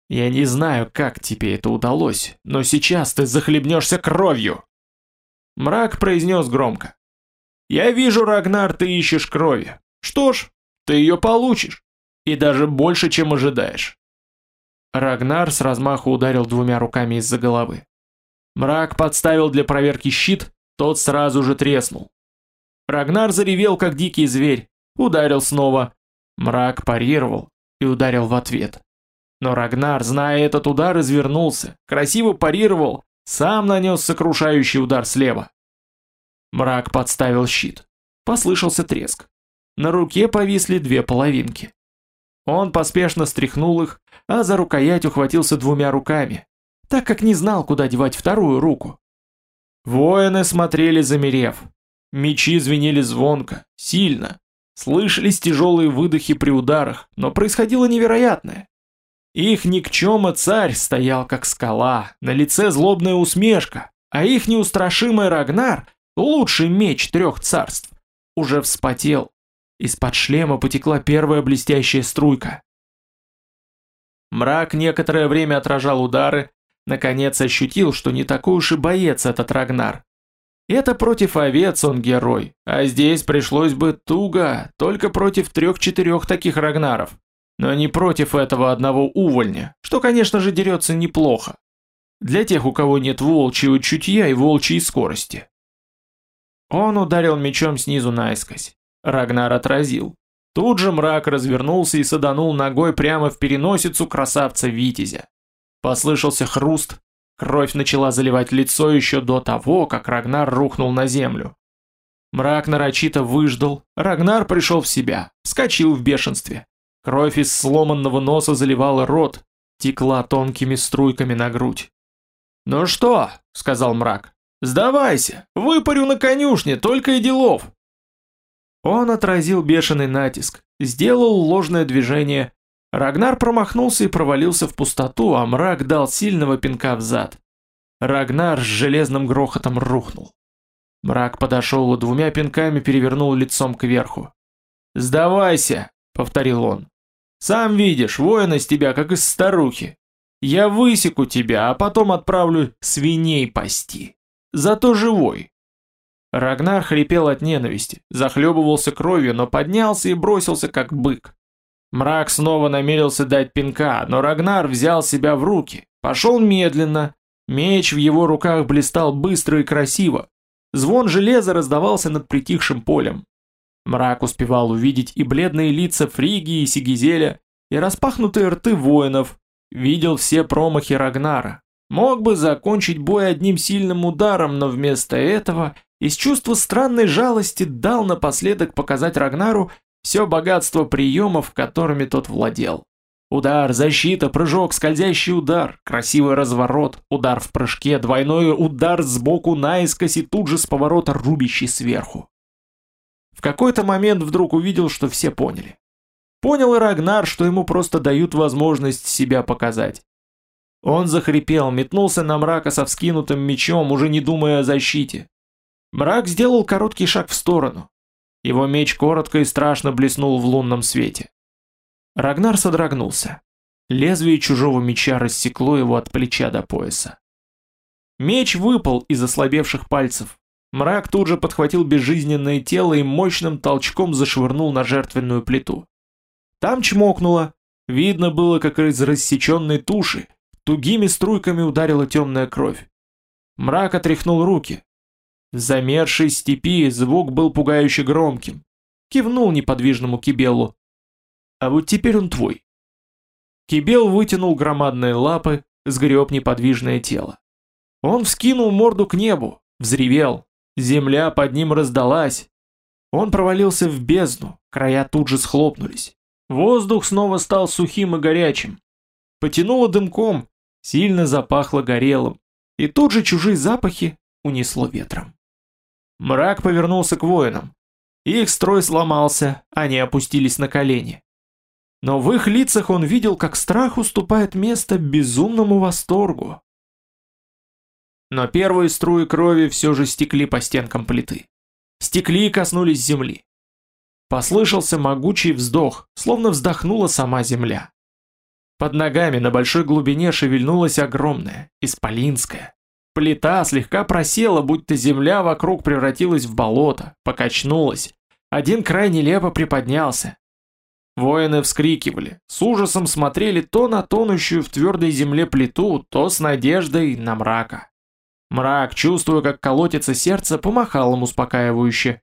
«Я не знаю, как тебе это удалось, но сейчас ты захлебнешься кровью!» Мрак произнес громко. «Я вижу, Рагнар, ты ищешь крови. Что ж, ты ее получишь. И даже больше, чем ожидаешь». Рагнар с размаху ударил двумя руками из-за головы. Мрак подставил для проверки щит, тот сразу же треснул. Рагнар заревел, как дикий зверь, ударил снова. Мрак парировал и ударил в ответ. Но Рагнар, зная этот удар, извернулся, красиво парировал, сам нанес сокрушающий удар слева. Мрак подставил щит. Послышался треск. На руке повисли две половинки. Он поспешно стряхнул их, а за рукоять ухватился двумя руками, так как не знал, куда девать вторую руку. Воины смотрели замерев. Мечи звенели звонко, сильно. Слышались тяжелые выдохи при ударах, но происходило невероятное. Их никчема царь стоял как скала, на лице злобная усмешка, а их неустрашимый Рагнар, лучший меч трех царств, уже вспотел. Из-под шлема потекла первая блестящая струйка. Мрак некоторое время отражал удары, наконец ощутил, что не такой уж и боец этот Рагнар. Это против овец он герой, а здесь пришлось бы туго, только против трех-четырех таких Рагнаров но не против этого одного увольня, что, конечно же, дерется неплохо. Для тех, у кого нет волчьего чутья и волчьей скорости. Он ударил мечом снизу наискось. Рагнар отразил. Тут же мрак развернулся и саданул ногой прямо в переносицу красавца Витязя. Послышался хруст, кровь начала заливать лицо еще до того, как Рагнар рухнул на землю. Мрак нарочито выждал, Рагнар пришел в себя, вскочил в бешенстве. Кровь из сломанного носа заливала рот, текла тонкими струйками на грудь. «Ну что?» — сказал мрак. «Сдавайся! Выпарю на конюшне, только и делов!» Он отразил бешеный натиск, сделал ложное движение. Рагнар промахнулся и провалился в пустоту, а мрак дал сильного пинка в зад. Рагнар с железным грохотом рухнул. Мрак подошел и двумя пинками перевернул лицом кверху. «Сдавайся!» — повторил он. Сам видишь, воин из тебя, как из старухи. Я высеку тебя, а потом отправлю свиней пасти. Зато живой. Рагнар хрипел от ненависти, захлебывался кровью, но поднялся и бросился, как бык. Мрак снова намерился дать пинка, но Рагнар взял себя в руки, пошел медленно. Меч в его руках блистал быстро и красиво. Звон железа раздавался над притихшим полем. Мрак успевал увидеть и бледные лица Фригии и Сигизеля, и распахнутые рты воинов, видел все промахи Рагнара. Мог бы закончить бой одним сильным ударом, но вместо этого из чувства странной жалости дал напоследок показать Рагнару все богатство приемов, которыми тот владел. Удар, защита, прыжок, скользящий удар, красивый разворот, удар в прыжке, двойной удар сбоку наискось и тут же с поворота рубящий сверху. В какой-то момент вдруг увидел, что все поняли. Понял и Рагнар, что ему просто дают возможность себя показать. Он захрипел, метнулся на мрака со вскинутым мечом, уже не думая о защите. Мрак сделал короткий шаг в сторону. Его меч коротко и страшно блеснул в лунном свете. Рагнар содрогнулся. Лезвие чужого меча рассекло его от плеча до пояса. Меч выпал из ослабевших пальцев, Мрак тут же подхватил безжизненное тело и мощным толчком зашвырнул на жертвенную плиту. Там чмокнуло. Видно было, как из рассеченной туши тугими струйками ударила темная кровь. Мрак отряхнул руки. В замерзшей степи звук был пугающе громким. Кивнул неподвижному Кибелу. «А вот теперь он твой». Кибел вытянул громадные лапы, сгреб неподвижное тело. Он вскинул морду к небу, взревел, Земля под ним раздалась. Он провалился в бездну, края тут же схлопнулись. Воздух снова стал сухим и горячим. Потянуло дымком, сильно запахло горелым, и тут же чужие запахи унесло ветром. Мрак повернулся к воинам. Их строй сломался, они опустились на колени. Но в их лицах он видел, как страх уступает место безумному восторгу. Но первые струи крови все же стекли по стенкам плиты. Стекли и коснулись земли. Послышался могучий вздох, словно вздохнула сама земля. Под ногами на большой глубине шевельнулась огромная, исполинская. Плита слегка просела, будто земля вокруг превратилась в болото, покачнулась. Один край нелепо приподнялся. Воины вскрикивали, с ужасом смотрели то на тонущую в твердой земле плиту, то с надеждой на мрака. Мрак, чувствуя, как колотится сердце, помахал им успокаивающе.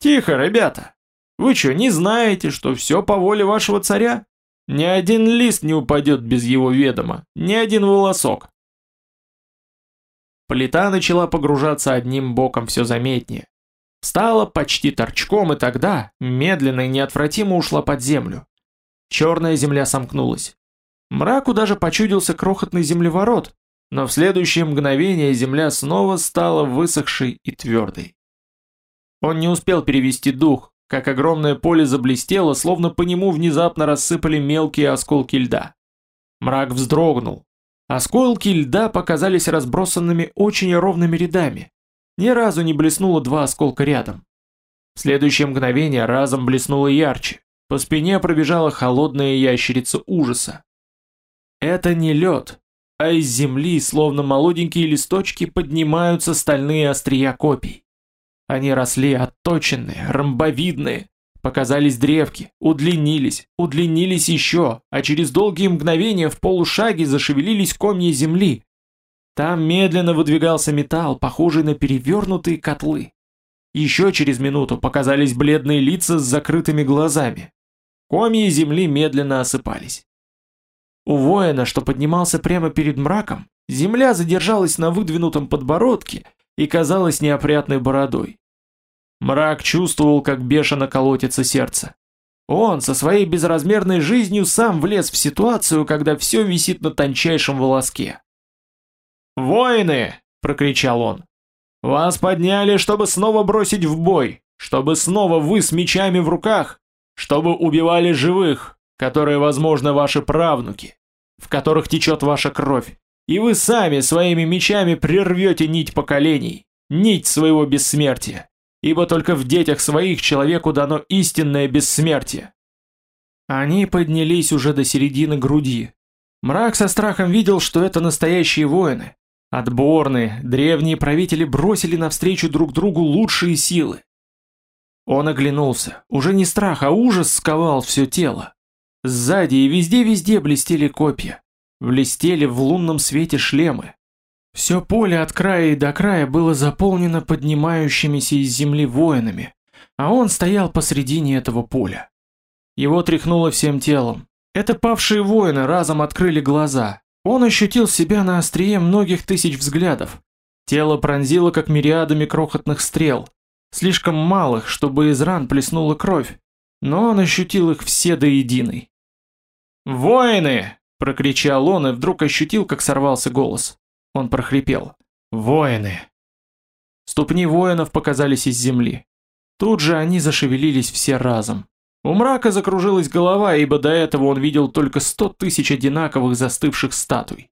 «Тихо, ребята! Вы что, не знаете, что все по воле вашего царя? Ни один лист не упадет без его ведома, ни один волосок!» Плита начала погружаться одним боком все заметнее. Стала почти торчком и тогда, медленно и неотвратимо ушла под землю. Черная земля сомкнулась. Мраку даже почудился крохотный землеворот, но в следующее мгновение земля снова стала высохшей и твердой. Он не успел перевести дух, как огромное поле заблестело, словно по нему внезапно рассыпали мелкие осколки льда. Мрак вздрогнул. Осколки льда показались разбросанными очень ровными рядами. Ни разу не блеснуло два осколка рядом. В следующее мгновение разом блеснуло ярче. По спине пробежала холодная ящерица ужаса. Это не лед, а из земли, словно молоденькие листочки, поднимаются стальные острия копий. Они росли отточенные, ромбовидные, показались древки, удлинились, удлинились еще, а через долгие мгновения в полушаге зашевелились комья земли. Там медленно выдвигался металл, похожий на перевернутые котлы. Еще через минуту показались бледные лица с закрытыми глазами. Комья земли медленно осыпались. У воина, что поднимался прямо перед мраком, земля задержалась на выдвинутом подбородке и казалась неопрятной бородой. Мрак чувствовал, как бешено колотится сердце. Он со своей безразмерной жизнью сам влез в ситуацию, когда все висит на тончайшем волоске. «Воины!» – прокричал он. «Вас подняли, чтобы снова бросить в бой, чтобы снова вы с мечами в руках, чтобы убивали живых, которые, возможно, ваши правнуки, в которых течет ваша кровь, и вы сами своими мечами прервете нить поколений, нить своего бессмертия, ибо только в детях своих человеку дано истинное бессмертие. Они поднялись уже до середины груди. Мрак со страхом видел, что это настоящие воины. Отборные, древние правители бросили навстречу друг другу лучшие силы. Он оглянулся. Уже не страх, а ужас сковал все тело. Сзади и везде-везде блестели копья. Блестели в лунном свете шлемы. Все поле от края и до края было заполнено поднимающимися из земли воинами, а он стоял посредине этого поля. Его тряхнуло всем телом. Это павшие воины разом открыли глаза. Он ощутил себя на острие многих тысяч взглядов. Тело пронзило как мириадами крохотных стрел, слишком малых, чтобы из ран плеснула кровь, но он ощутил их все до единой. «Воины!» – прокричал он и вдруг ощутил, как сорвался голос. Он прохрипел. «Воины!» Ступни воинов показались из земли. Тут же они зашевелились все разом. У мрака закружилась голова, ибо до этого он видел только сто тысяч одинаковых застывших статуй.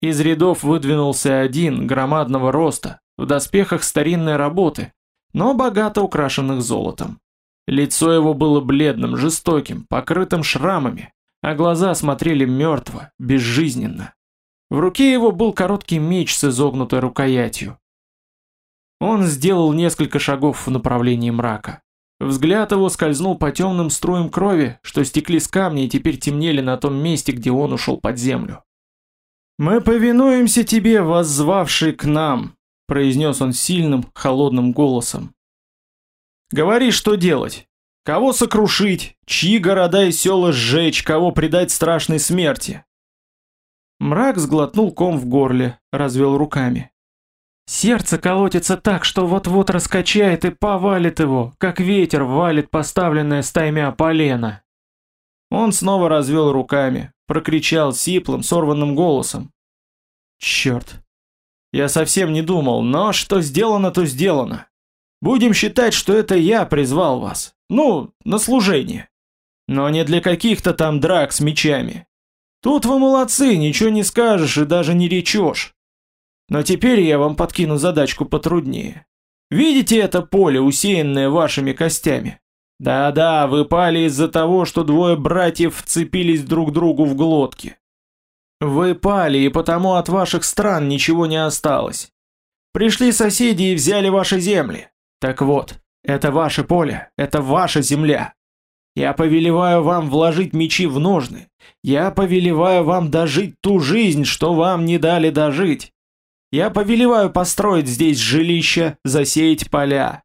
Из рядов выдвинулся один, громадного роста, в доспехах старинной работы, но богато украшенных золотом. Лицо его было бледным, жестоким, покрытым шрамами, а глаза смотрели мертво, безжизненно. В руке его был короткий меч с изогнутой рукоятью. Он сделал несколько шагов в направлении мрака. Взгляд его скользнул по темным струям крови, что стекли с камня и теперь темнели на том месте, где он ушел под землю. «Мы повинуемся тебе, воззвавший к нам», — произнес он сильным, холодным голосом. «Говори, что делать. Кого сокрушить, чьи города и села сжечь, кого предать страшной смерти? Мрак сглотнул ком в горле, развел руками. Сердце колотится так, что вот-вот раскачает и повалит его, как ветер валит поставленное стаймя полено. Он снова развел руками, прокричал сиплым, сорванным голосом. Черт! Я совсем не думал, но что сделано, то сделано. Будем считать, что это я призвал вас. Ну, на служение. Но не для каких-то там драк с мечами. Тут вы молодцы, ничего не скажешь и даже не речешь. Но теперь я вам подкину задачку потруднее. Видите это поле, усеянное вашими костями? Да-да, вы пали из-за того, что двое братьев вцепились друг другу в глотки. Вы пали, и потому от ваших стран ничего не осталось. Пришли соседи и взяли ваши земли. Так вот, это ваше поле, это ваша земля. Я повелеваю вам вложить мечи в ножны. Я повелеваю вам дожить ту жизнь, что вам не дали дожить. Я повелеваю построить здесь жилища, засеять поля.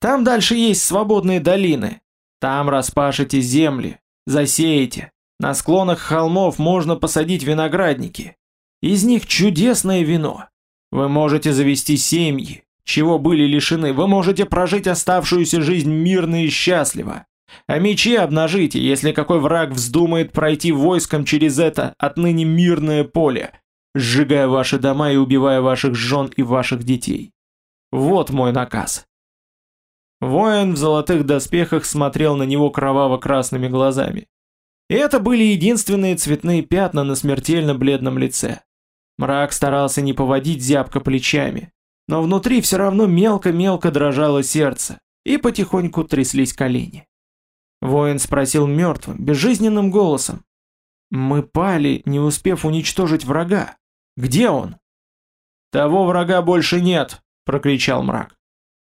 Там дальше есть свободные долины. Там распашите земли, засеете. На склонах холмов можно посадить виноградники. Из них чудесное вино. Вы можете завести семьи, чего были лишены. Вы можете прожить оставшуюся жизнь мирно и счастливо. А мечи обнажите, если какой враг вздумает пройти войском через это отныне мирное поле, сжигая ваши дома и убивая ваших жен и ваших детей. Вот мой наказ. Воин в золотых доспехах смотрел на него кроваво-красными глазами. И это были единственные цветные пятна на смертельно бледном лице. Мрак старался не поводить зябко плечами, но внутри все равно мелко-мелко дрожало сердце, и потихоньку тряслись колени. Воин спросил мертвым, безжизненным голосом. «Мы пали, не успев уничтожить врага. Где он?» «Того врага больше нет», — прокричал мрак.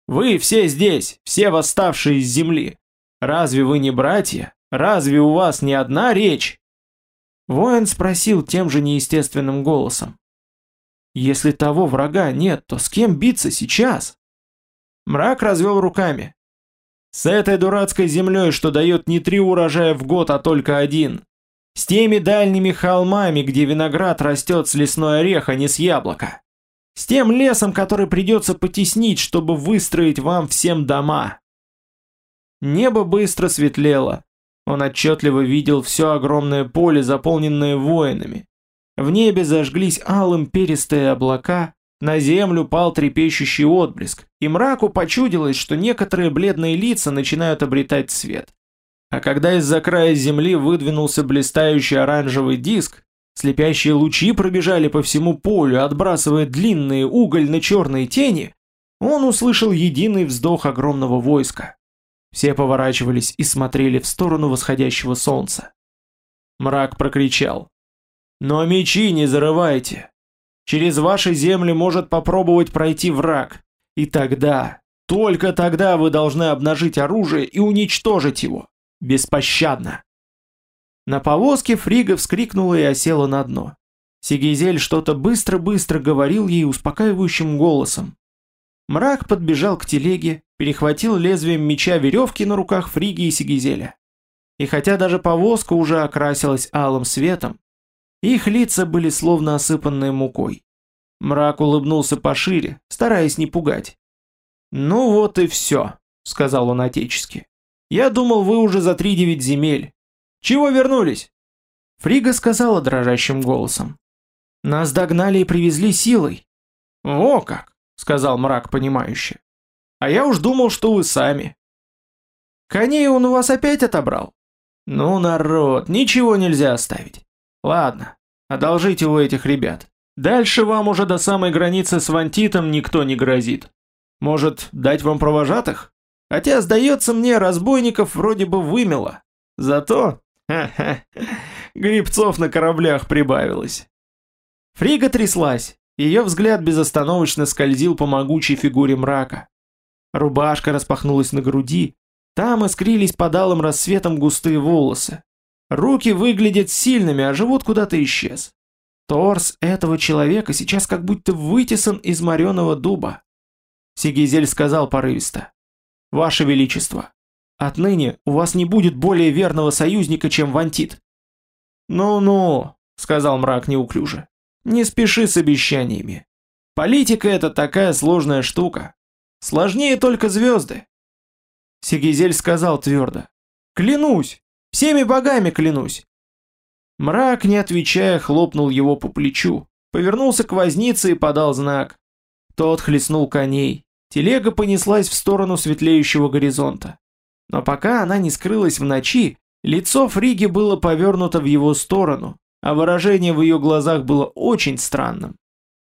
«Вы все здесь, все восставшие из земли. Разве вы не братья? Разве у вас не одна речь?» Воин спросил тем же неестественным голосом. «Если того врага нет, то с кем биться сейчас?» Мрак развел руками. С этой дурацкой землей, что дает не три урожая в год, а только один. С теми дальними холмами, где виноград растет с лесной орех, а не с яблока. С тем лесом, который придется потеснить, чтобы выстроить вам всем дома. Небо быстро светлело. Он отчетливо видел все огромное поле, заполненное воинами. В небе зажглись алым перистые облака, на землю пал трепещущий отблеск, и мраку почудилось, что некоторые бледные лица начинают обретать цвет. А когда из-за края земли выдвинулся блистающий оранжевый диск, слепящие лучи пробежали по всему полю, отбрасывая длинные угольно-черные тени, он услышал единый вздох огромного войска. Все поворачивались и смотрели в сторону восходящего солнца. Мрак прокричал. «Но мечи не зарывайте! Через ваши земли может попробовать пройти враг. И тогда, только тогда вы должны обнажить оружие и уничтожить его. Беспощадно. На повозке Фрига вскрикнула и осела на дно. Сигизель что-то быстро-быстро говорил ей успокаивающим голосом. Мрак подбежал к телеге, перехватил лезвием меча веревки на руках Фриги и Сигизеля. И хотя даже повозка уже окрасилась алым светом, их лица были словно осыпанные мукой. Мрак улыбнулся пошире, стараясь не пугать. «Ну вот и все», — сказал он отечески. «Я думал, вы уже за три девять земель. Чего вернулись?» Фрига сказала дрожащим голосом. «Нас догнали и привезли силой». «О как!» — сказал мрак понимающе. «А я уж думал, что вы сами». «Коней он у вас опять отобрал?» «Ну, народ, ничего нельзя оставить. Ладно, одолжите у этих ребят. Дальше вам уже до самой границы с Вантитом никто не грозит. Может, дать вам провожатых? Хотя, сдается мне, разбойников вроде бы вымело. Зато, ха-ха, грибцов на кораблях прибавилось. Фрига тряслась, ее взгляд безостановочно скользил по могучей фигуре мрака. Рубашка распахнулась на груди, там искрились под алым рассветом густые волосы. Руки выглядят сильными, а живот куда-то исчез. Торс этого человека сейчас как будто вытесан из мореного дуба. Сигизель сказал порывисто. «Ваше Величество, отныне у вас не будет более верного союзника, чем Вантит». «Ну-ну», — сказал мрак неуклюже, — «не спеши с обещаниями. Политика — это такая сложная штука. Сложнее только звезды». Сигизель сказал твердо. «Клянусь, Всеми богами клянусь!» Мрак, не отвечая, хлопнул его по плечу, повернулся к вознице и подал знак. Тот хлестнул коней. Телега понеслась в сторону светлеющего горизонта. Но пока она не скрылась в ночи, лицо Фриги было повернуто в его сторону, а выражение в ее глазах было очень странным.